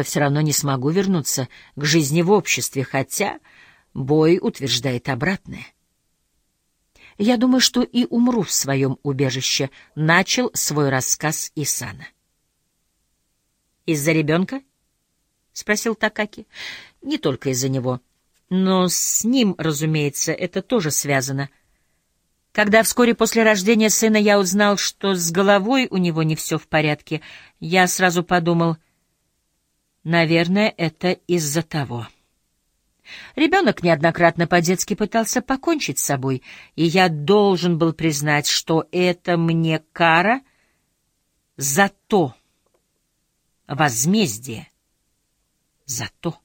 то все равно не смогу вернуться к жизни в обществе, хотя Бой утверждает обратное. Я думаю, что и умру в своем убежище, начал свой рассказ Исана. Из-за ребенка? спросил Такаки. Не только из-за него, но с ним, разумеется, это тоже связано. Когда вскоре после рождения сына я узнал, что с головой у него не все в порядке, я сразу подумал, наверное, это из-за того. Ребенок неоднократно по-детски пытался покончить с собой, и я должен был признать, что это мне кара за то, возмездие за то.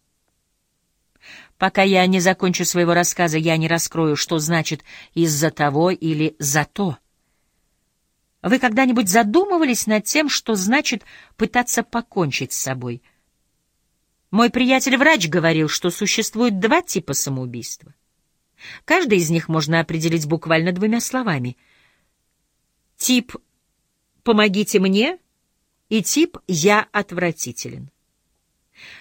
Пока я не закончу своего рассказа, я не раскрою, что значит «из-за того» или «за то». Вы когда-нибудь задумывались над тем, что значит пытаться покончить с собой? Мой приятель-врач говорил, что существует два типа самоубийства. Каждый из них можно определить буквально двумя словами. Тип «помогите мне» и тип «я отвратителен».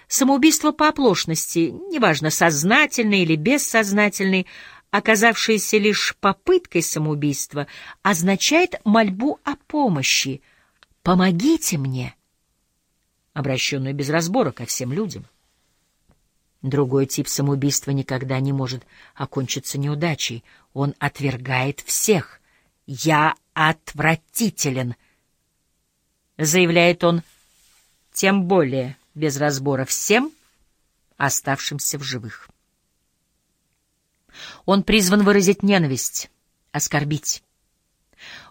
Самоубийство по оплошности, неважно, сознательный или бессознательный, оказавшееся лишь попыткой самоубийства, означает мольбу о помощи. «Помогите мне!» Обращенную без разбора ко всем людям. Другой тип самоубийства никогда не может окончиться неудачей. Он отвергает всех. «Я отвратителен», — заявляет он, тем более без разбора всем оставшимся в живых. Он призван выразить ненависть, оскорбить.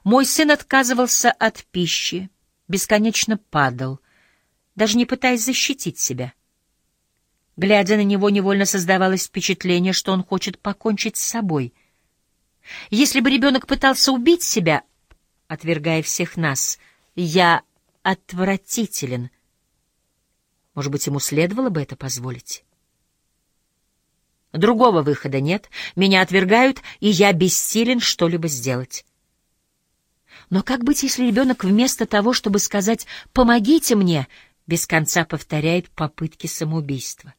Мой сын отказывался от пищи, бесконечно падал, даже не пытаясь защитить себя. Глядя на него, невольно создавалось впечатление, что он хочет покончить с собой. Если бы ребенок пытался убить себя, отвергая всех нас, я отвратителен — может быть, ему следовало бы это позволить? Другого выхода нет, меня отвергают, и я бессилен что-либо сделать. Но как быть, если ребенок вместо того, чтобы сказать «помогите мне», без конца повторяет попытки самоубийства?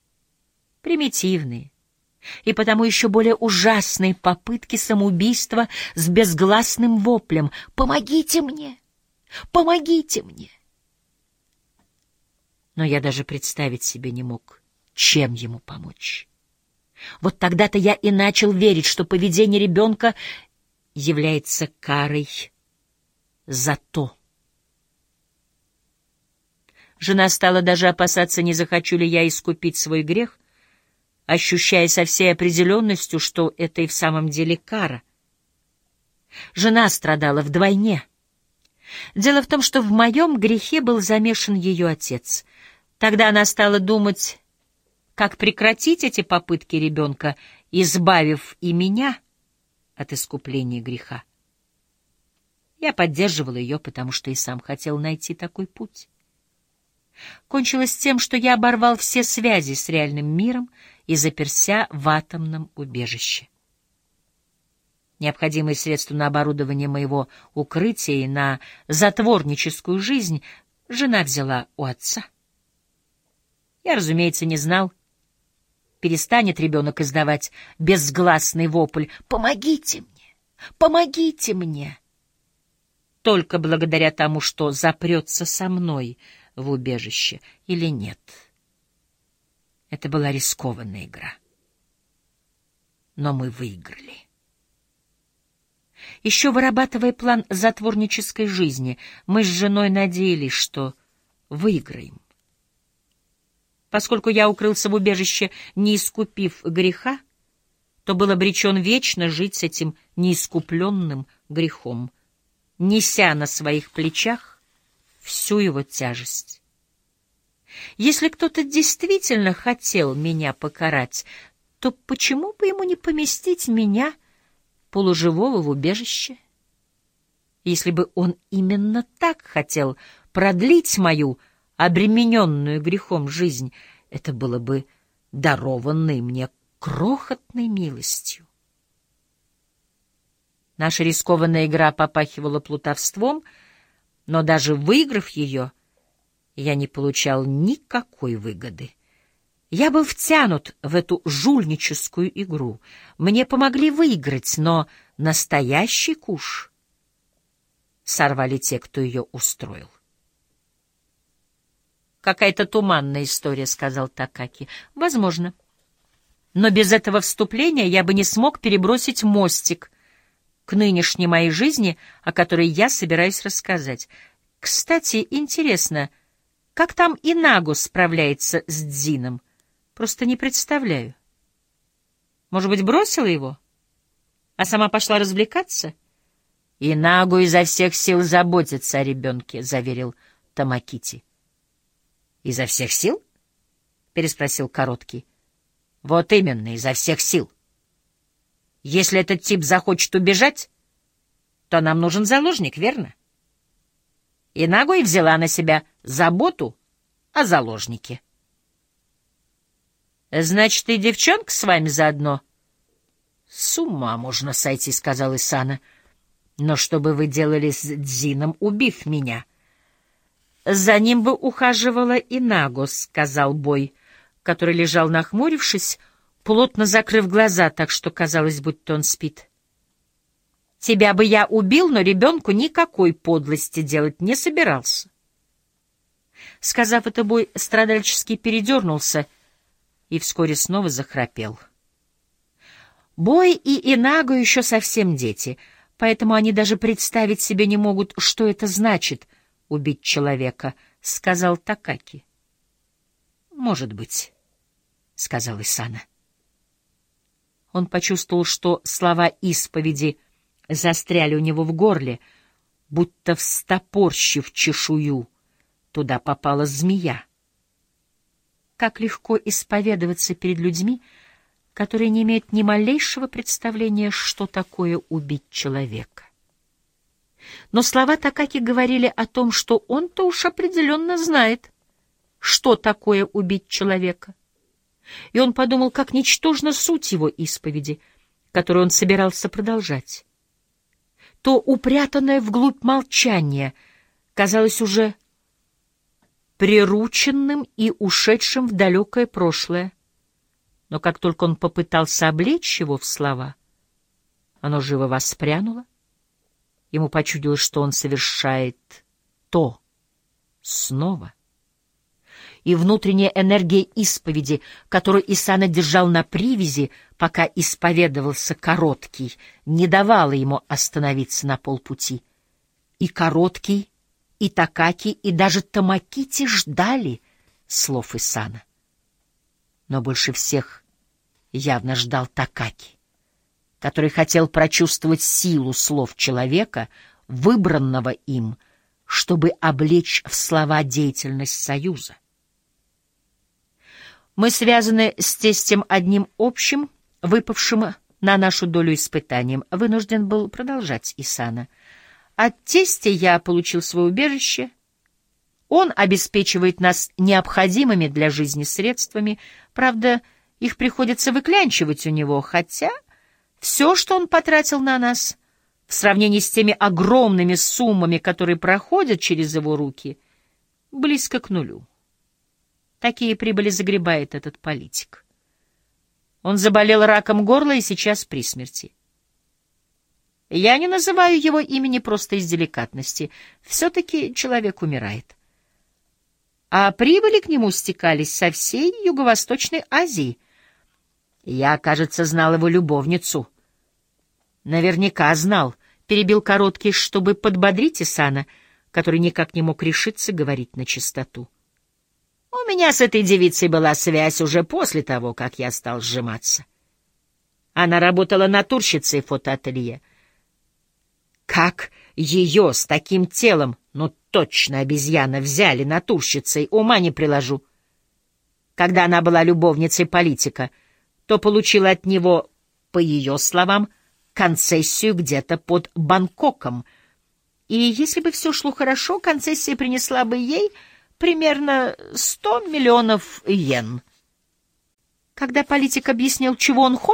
Примитивные и потому еще более ужасные попытки самоубийства с безгласным воплем «помогите мне! Помогите мне!» но я даже представить себе не мог, чем ему помочь. Вот тогда-то я и начал верить, что поведение ребенка является карой за то. Жена стала даже опасаться, не захочу ли я искупить свой грех, ощущая со всей определенностью, что это и в самом деле кара. Жена страдала вдвойне. Дело в том, что в моем грехе был замешан ее отец — Тогда она стала думать, как прекратить эти попытки ребенка, избавив и меня от искупления греха. Я поддерживал ее, потому что и сам хотел найти такой путь. Кончилось тем, что я оборвал все связи с реальным миром и заперся в атомном убежище. Необходимые средства на оборудование моего укрытия и на затворническую жизнь жена взяла у отца. Я, разумеется, не знал. Перестанет ребенок издавать безгласный вопль «Помогите мне! Помогите мне!» Только благодаря тому, что запрется со мной в убежище или нет. Это была рискованная игра. Но мы выиграли. Еще вырабатывая план затворнической жизни, мы с женой надеялись, что выиграем. Поскольку я укрылся в убежище, не искупив греха, то был обречен вечно жить с этим неискупленным грехом, неся на своих плечах всю его тяжесть. Если кто-то действительно хотел меня покарать, то почему бы ему не поместить меня, полуживого, в убежище? Если бы он именно так хотел продлить мою обремененную грехом жизнь, это было бы дарованной мне крохотной милостью. Наша рискованная игра попахивала плутовством, но даже выиграв ее, Я не получал никакой выгоды. Я был втянут в эту жульническую игру. Мне помогли выиграть, но настоящий куш сорвали те, кто ее устроил. «Какая-то туманная история», — сказал Такаки. «Возможно. Но без этого вступления я бы не смог перебросить мостик к нынешней моей жизни, о которой я собираюсь рассказать. Кстати, интересно, как там Инагу справляется с Дзином? Просто не представляю. Может быть, бросила его? А сама пошла развлекаться?» «Инагу изо всех сил заботится о ребенке», — заверил Тамакити. «Изо всех сил?» — переспросил Короткий. «Вот именно, изо всех сил. Если этот тип захочет убежать, то нам нужен заложник, верно?» И ногой взяла на себя заботу о заложнике. «Значит, и девчонка с вами заодно?» «С ума можно сойти», — сказал Исана. «Но что бы вы делали с Дзином, убив меня?» За ним бы ухаживала и Нагос, — сказал Бой, который лежал нахмурившись, плотно закрыв глаза, так что казалось, будто он спит. Тебя бы я убил, но ребенку никакой подлости делать не собирался. Сказав это, Бой страдальчески передернулся и вскоре снова захрапел. Бой и Инаго еще совсем дети, поэтому они даже представить себе не могут, что это значит — убить человека, — сказал Такаки. — Может быть, — сказал Исана. Он почувствовал, что слова исповеди застряли у него в горле, будто встопорщив чешую. Туда попала змея. Как легко исповедоваться перед людьми, которые не имеют ни малейшего представления, что такое убить человека. Но слова Такаки говорили о том, что он-то уж определенно знает, что такое убить человека. И он подумал, как ничтожна суть его исповеди, которую он собирался продолжать. То упрятанное вглубь молчание казалось уже прирученным и ушедшим в далекое прошлое. Но как только он попытался облечь его в слова, оно живо воспрянуло, Ему почудилось, что он совершает то снова. И внутренняя энергия исповеди, которую Исана держал на привязи, пока исповедовался короткий, не давала ему остановиться на полпути. И короткий, и Такаки, и даже Тамакити ждали слов Исана. Но больше всех явно ждал Такаки который хотел прочувствовать силу слов человека, выбранного им, чтобы облечь в слова деятельность Союза. Мы связаны с тестем одним общим, выпавшим на нашу долю испытанием, вынужден был продолжать Исана. От тестя я получил свое убежище. Он обеспечивает нас необходимыми для жизни средствами, правда, их приходится выклянчивать у него, хотя все, что он потратил на нас, в сравнении с теми огромными суммами, которые проходят через его руки, близко к нулю. Такие прибыли загребает этот политик. Он заболел раком горла и сейчас при смерти. Я не называю его имени просто из деликатности. Все-таки человек умирает. А прибыли к нему стекались со всей Юго-Восточной Азии. Я, кажется, знал его любовницу — Наверняка знал, перебил короткий, чтобы подбодрить Исана, который никак не мог решиться говорить на чистоту. У меня с этой девицей была связь уже после того, как я стал сжиматься. Она работала натурщицей в фотоателье. Как ее с таким телом, ну точно обезьяна, взяли натурщицей, ума не приложу. Когда она была любовницей политика, то получила от него, по ее словам, — концессию где-то под Бангкоком. И если бы все шло хорошо, концессия принесла бы ей примерно 100 миллионов йен. Когда политик объяснил, чего он хочет,